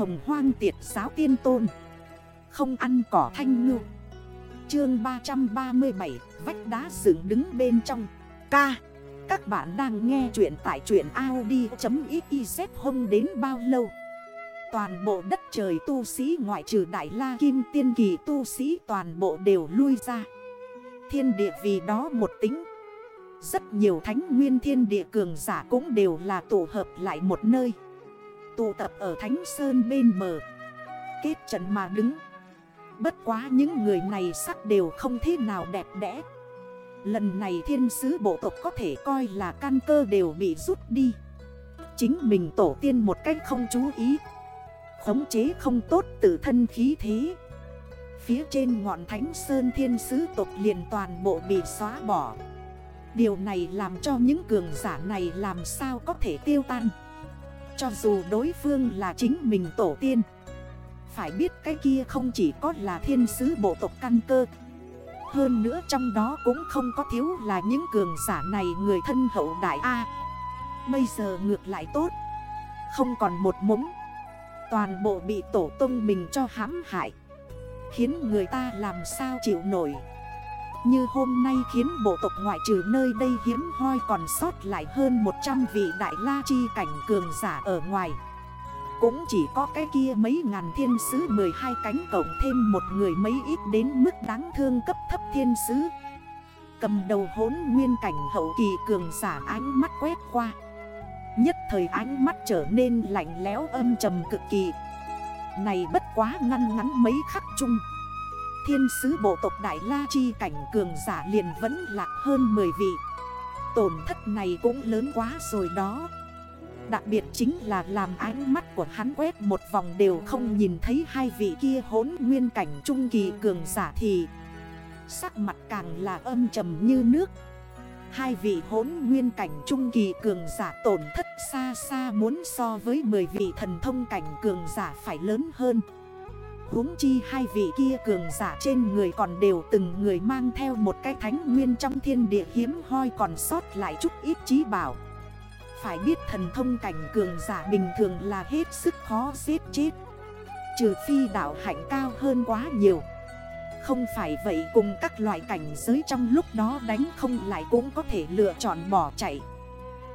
hồng hoang tiệt giáo tiên tôn. Không ăn cỏ thanh ngư. Chương 337 Vách đá dựng đứng bên trong. Ca, Các bạn đang nghe chuyện tại chuyện Audi.xyz hôm đến bao lâu? Toàn bộ đất trời tu sĩ ngoại trừ Đại La Kim tiên kỳ tu sĩ toàn bộ đều lui ra. Thiên địa vì đó một tính. Rất nhiều thánh nguyên thiên địa cường giả cũng đều là tổ hợp lại một nơi. Tụ tập ở Thánh Sơn bên mờ Kết trận mà đứng. Bất quá những người này sắc đều không thế nào đẹp đẽ. Lần này thiên sứ bộ tộc có thể coi là căn cơ đều bị rút đi. Chính mình tổ tiên một cách không chú ý. Khống chế không tốt tự thân khí thế. Phía trên ngọn thánh sơn thiên sứ tộc liền toàn bộ bị xóa bỏ. Điều này làm cho những cường giả này làm sao có thể tiêu tan? Cho dù đối phương là chính mình tổ tiên, Phải biết cái kia không chỉ có là thiên sứ bộ tộc căn cơ. Hơn nữa trong đó cũng không có thiếu là những cường giả này người thân hậu đại A. Bây giờ ngược lại tốt, Không còn một mống. Toàn bộ bị tổ tông mình cho hãm hại, Khiến người ta làm sao chịu nổi. Như hôm nay khiến bộ tộc ngoại trừ nơi đây hiếm hoi còn sót lại hơn 100 vị đại la chi cảnh cường giả ở ngoài. Cũng chỉ có cái kia mấy ngàn thiên sứ 12 cánh cộng thêm một người mấy ít đến mức đáng thương cấp thấp thiên sứ. Cầm đầu hốn nguyên cảnh hậu kỳ cường giả ánh mắt quét qua. Nhất thời ánh mắt trở nên lạnh lẽo âm trầm cực kỳ. Này bất quá ngăn ngắn mấy khắc chung. Thiên sứ bộ tộc Đại La Chi cảnh cường giả liền vẫn lạc hơn 10 vị. Tổn thất này cũng lớn quá rồi đó. Đặc biệt chính là làm ánh mắt của hắn quét một vòng đều không nhìn thấy hai vị kia hốn nguyên cảnh trung kỳ cường giả thì Sắc mặt càng là âm trầm như nước. Hai vị hốn nguyên cảnh trung kỳ cường giả tổn thất xa xa muốn so với 10 vị thần thông cảnh cường giả phải lớn hơn huống chi hai vị kia cường giả trên người còn đều từng người mang theo một cái thánh nguyên trong thiên địa hiếm hoi còn sót lại chút ít trí bảo. Phải biết thần thông cảnh cường giả bình thường là hết sức khó giết chết. Trừ phi đảo hạnh cao hơn quá nhiều. Không phải vậy cùng các loại cảnh giới trong lúc đó đánh không lại cũng có thể lựa chọn bỏ chạy.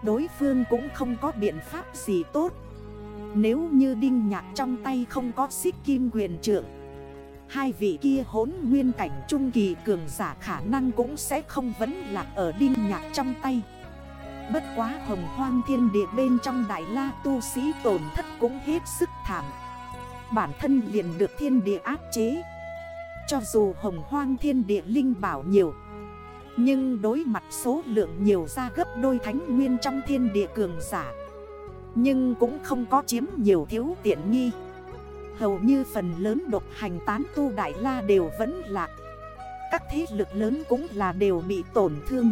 Đối phương cũng không có biện pháp gì tốt. Nếu như đinh nhạc trong tay không có xích kim quyền trượng, Hai vị kia hốn nguyên cảnh trung kỳ cường giả khả năng cũng sẽ không vấn lạc ở đinh nhạc trong tay. Bất quá hồng hoang thiên địa bên trong đại la tu sĩ tổn thất cũng hết sức thảm. Bản thân liền được thiên địa áp chế. Cho dù hồng hoang thiên địa linh bảo nhiều, Nhưng đối mặt số lượng nhiều ra gấp đôi thánh nguyên trong thiên địa cường giả nhưng cũng không có chiếm nhiều thiếu tiện nghi. Hầu như phần lớn độc hành tán tu đại la đều vẫn lạc. Các thế lực lớn cũng là đều bị tổn thương.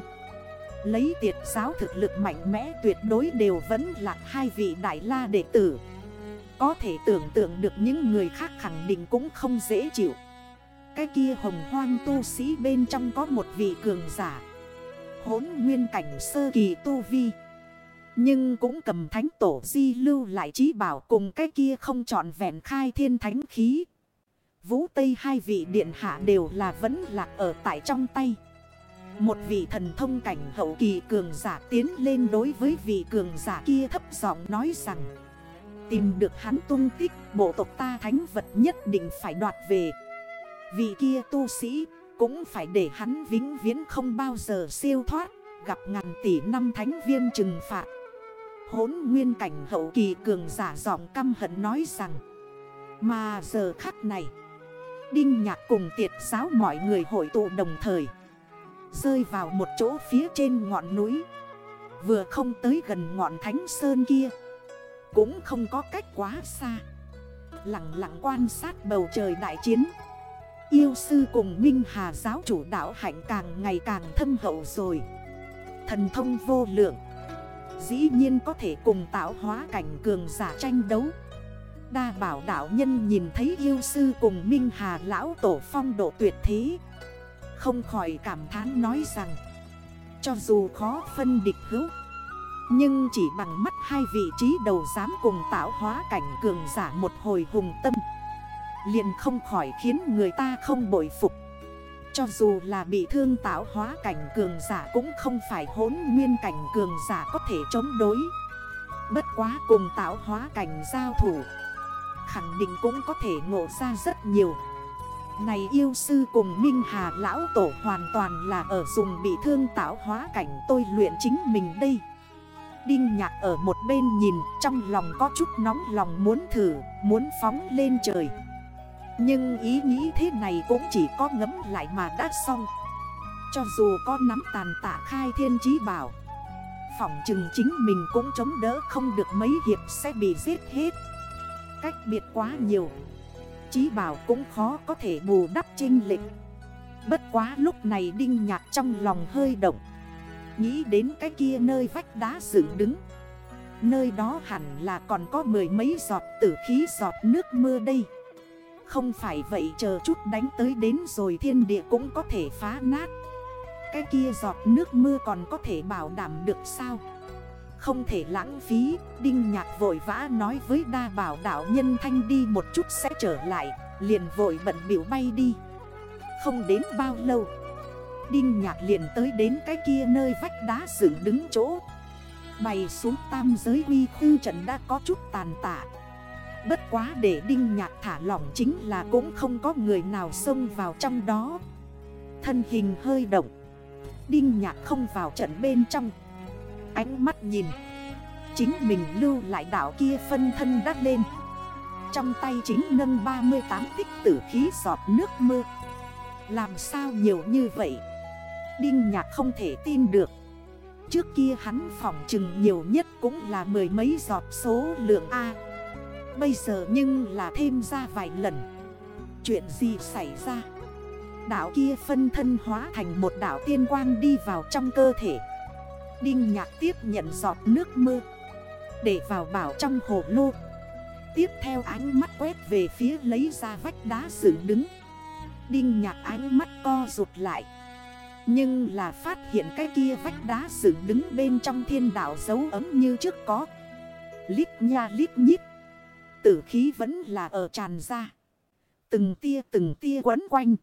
Lấy tiệt giáo thực lực mạnh mẽ tuyệt đối đều vẫn lạc hai vị đại la đệ tử. Có thể tưởng tượng được những người khác khẳng định cũng không dễ chịu. Cái kia hồng hoang tu sĩ bên trong có một vị cường giả. Hốn nguyên cảnh sơ kỳ tu vi. Nhưng cũng cầm thánh tổ di lưu lại trí bảo cùng cái kia không trọn vẹn khai thiên thánh khí. Vũ Tây hai vị điện hạ đều là vẫn lạc ở tại trong tay. Một vị thần thông cảnh hậu kỳ cường giả tiến lên đối với vị cường giả kia thấp giọng nói rằng, Tìm được hắn tung tích, bộ tộc ta thánh vật nhất định phải đoạt về. Vị kia tu sĩ cũng phải để hắn vĩnh viễn không bao giờ siêu thoát, Gặp ngàn tỷ năm thánh viêm trừng phạt. Hốn nguyên cảnh hậu kỳ cường giả giọng căm hận nói rằng, Mà giờ khắc này, Đinh nhạc cùng tiệt giáo mọi người hội tụ đồng thời, Rơi vào một chỗ phía trên ngọn núi. Vừa không tới gần ngọn thánh sơn kia, Cũng không có cách quá xa. Lặng lặng quan sát bầu trời đại chiến, Yêu sư cùng Minh Hà giáo chủ đạo hạnh càng ngày càng thâm hậu rồi. Thần thông vô lượng. Dĩ nhiên có thể cùng tạo hóa cảnh cường giả tranh đấu. Đa bảo đạo nhân nhìn thấy yêu sư cùng Minh Hà lão tổ phong độ tuyệt thế, Không khỏi cảm thán nói rằng, Cho dù khó phân địch hữu, Nhưng chỉ bằng mắt hai vị trí đầu dám cùng tạo hóa cảnh cường giả một hồi hùng tâm, liền không khỏi khiến người ta không bội phục. Cho dù là bị thương tạo hóa cảnh cường giả cũng không phải hốn nguyên cảnh cường giả có thể chống đối. Bất quá cùng tạo hóa cảnh giao thủ Khẳng định cũng có thể ngộ ra rất nhiều. Này yêu sư cùng Minh Hà Lão Tổ hoàn toàn là ở dùng bị thương tạo hóa cảnh tôi luyện chính mình đây. Đinh nhạc ở một bên nhìn trong lòng có chút nóng lòng muốn thử, muốn phóng lên trời. Nhưng ý nghĩ thế này cũng chỉ có ngấm lại mà đã xong. Cho dù có nắm tàn tạ khai thiên chí bảo, Phỏng chừng chính mình cũng chống đỡ không được mấy hiệp sẽ bị giết hết. Cách biệt quá nhiều, Chí bảo cũng khó có thể bù đắp trinh lịch Bất quá lúc này đinh nhạc trong lòng hơi động, Nghĩ đến cái kia nơi vách đá dựng đứng. Nơi đó hẳn là còn có mười mấy giọt tử khí giọt nước mưa đây. Không phải vậy, chờ chút đánh tới đến rồi thiên địa cũng có thể phá nát. Cái kia giọt nước mưa còn có thể bảo đảm được sao? Không thể lãng phí, Đinh nhạc vội vã nói với đa bảo đảo nhân thanh đi một chút sẽ trở lại, Liền vội bận biểu bay đi. Không đến bao lâu, Đinh nhạc liền tới đến cái kia nơi vách đá dựng đứng chỗ. Bày xuống tam giới uy khu trận đã có chút tàn tạ. Bất quá để đinh nhạc thả lỏng chính là cũng không có người nào xông vào trong đó. Thân hình hơi động. Đinh nhạc không vào trận bên trong. Ánh mắt nhìn. Chính mình lưu lại đảo kia phân thân đắt lên. Trong tay chính nâng 38 tích tử khí giọt nước mưa. Làm sao nhiều như vậy? Đinh nhạc không thể tin được. Trước kia hắn phỏng chừng nhiều nhất cũng là mười mấy giọt số lượng A. Bây giờ nhưng là thêm ra vài lần. Chuyện gì xảy ra? Đảo kia phân thân hóa thành một đảo tiên quang đi vào trong cơ thể. Đinh nhạc tiếp nhận giọt nước mưa, Để vào bảo trong hồ lô. Tiếp theo ánh mắt quét về phía lấy ra vách đá dựng đứng. Đinh nhạc ánh mắt co rụt lại. Nhưng là phát hiện cái kia vách đá dựng đứng bên trong thiên đảo dấu ấm như trước có. Lít nha lít nhít. Tử khí vẫn là ở tràn ra. Từng tia từng tia quấn quanh.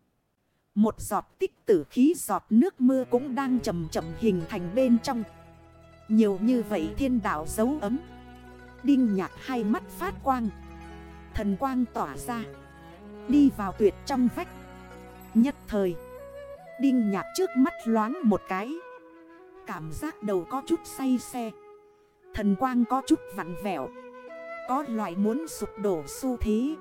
Một giọt tích tử khí, giọt nước mưa cũng đang chầm chậm hình thành bên trong. Nhiều như vậy thiên đảo dấu ấm. Đinh nhạc hai mắt phát quang. Thần quang tỏa ra. Đi vào tuyệt trong vách. Nhất thời, Đinh nhạc trước mắt loáng một cái. Cảm giác đầu có chút say xe. Thần quang có chút vặn vẹo. Có loại muốn sụp đổ xu thế.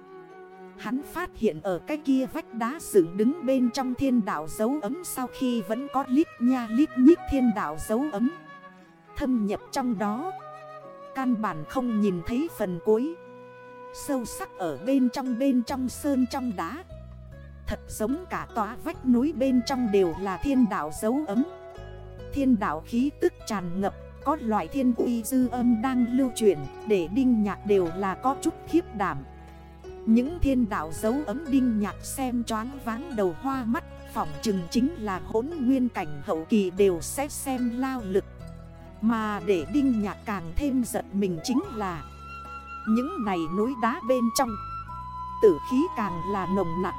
Hắn phát hiện ở cái kia vách đá dựng đứng bên trong thiên đảo dấu ấm Sau khi vẫn có lít nha lít nhít thiên đảo dấu ấm. Thâm nhập trong đó. Căn bản không nhìn thấy phần cuối. Sâu sắc ở bên trong bên trong sơn trong đá. Thật giống cả tòa vách núi bên trong đều là thiên đảo dấu ấm. Thiên đảo khí tức tràn ngập. Có loại thiên uy dư âm đang lưu truyền, Để đinh nhạc đều là có chút khiếp đảm. Những thiên đạo dấu ấm đinh nhạc xem choáng váng đầu hoa mắt, Phỏng chừng chính là hốn nguyên cảnh hậu kỳ đều sẽ xem lao lực. Mà để đinh nhạc càng thêm giận mình chính là, Những này núi đá bên trong, Tử khí càng là nồng nặng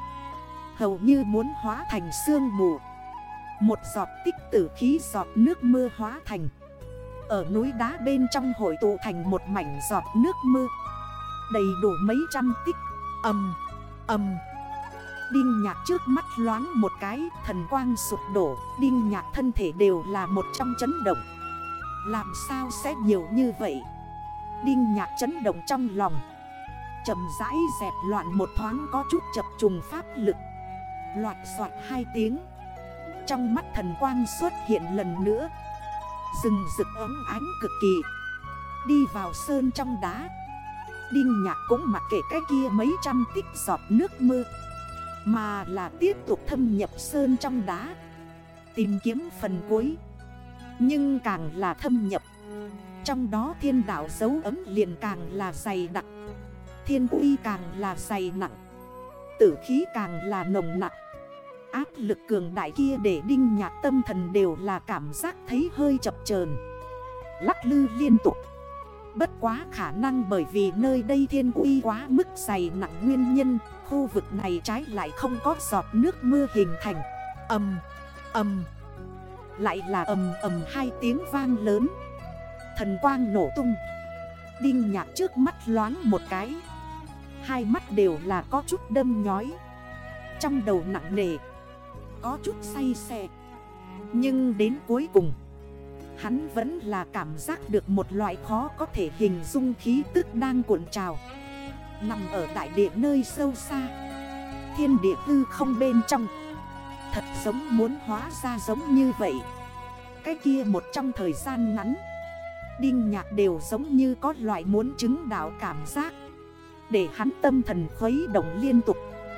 Hầu như muốn hóa thành sương mù. Một giọt tích tử khí giọt nước mưa hóa thành ở núi đá bên trong hội tụ thành một mảnh giọt nước mưa. Đầy đủ mấy trăm tích. Âm, âm Đinh nhạc trước mắt loáng một cái Thần quang sụp đổ. Đinh nhạc thân thể đều là một trong chấn động. Làm sao sẽ nhiều như vậy? Đinh nhạc chấn động trong lòng. Chầm rãi dẹp loạn một thoáng có chút chập trùng pháp lực. Loạt soạt hai tiếng. Trong mắt thần quang xuất hiện lần nữa. Rừng rực ấm ánh cực kỳ. Đi vào sơn trong đá. Đinh nhạc cũng mặc kệ cái kia mấy trăm tích giọt nước mưa, Mà là tiếp tục thâm nhập sơn trong đá, Tìm kiếm phần cuối. Nhưng càng là thâm nhập, Trong đó thiên đảo dấu ấm liền càng là dày đặc, Thiên uy càng là dày nặng, Tử khí càng là nồng nặng. Áp lực cường đại kia để đinh nhạc tâm thần đều là cảm giác thấy hơi chập chờn. Lắc lư liên tục. Bất quá khả năng bởi vì nơi đây thiên uy quá mức dày nặng nguyên nhân Khu vực này trái lại không có giọt nước mưa hình thành. Âm, âm Lại là ầm ầm hai tiếng vang lớn. Thần quang nổ tung. Đinh nhạc trước mắt loáng một cái. Hai mắt đều là có chút đâm nhói. Trong đầu nặng nề có chút say xe Nhưng đến cuối cùng, Hắn vẫn là cảm giác được một loại khó có thể hình dung khí tức đang cuộn trào. Nằm ở đại địa nơi sâu xa, Thiên địa tư không bên trong. Thật giống muốn hóa ra giống như vậy. Cái kia một trong thời gian ngắn, Đinh nhạc đều giống như có loại muốn chứng đạo cảm giác. Để hắn tâm thần khuấy động liên tục.